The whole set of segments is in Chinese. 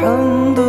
很多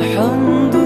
阿门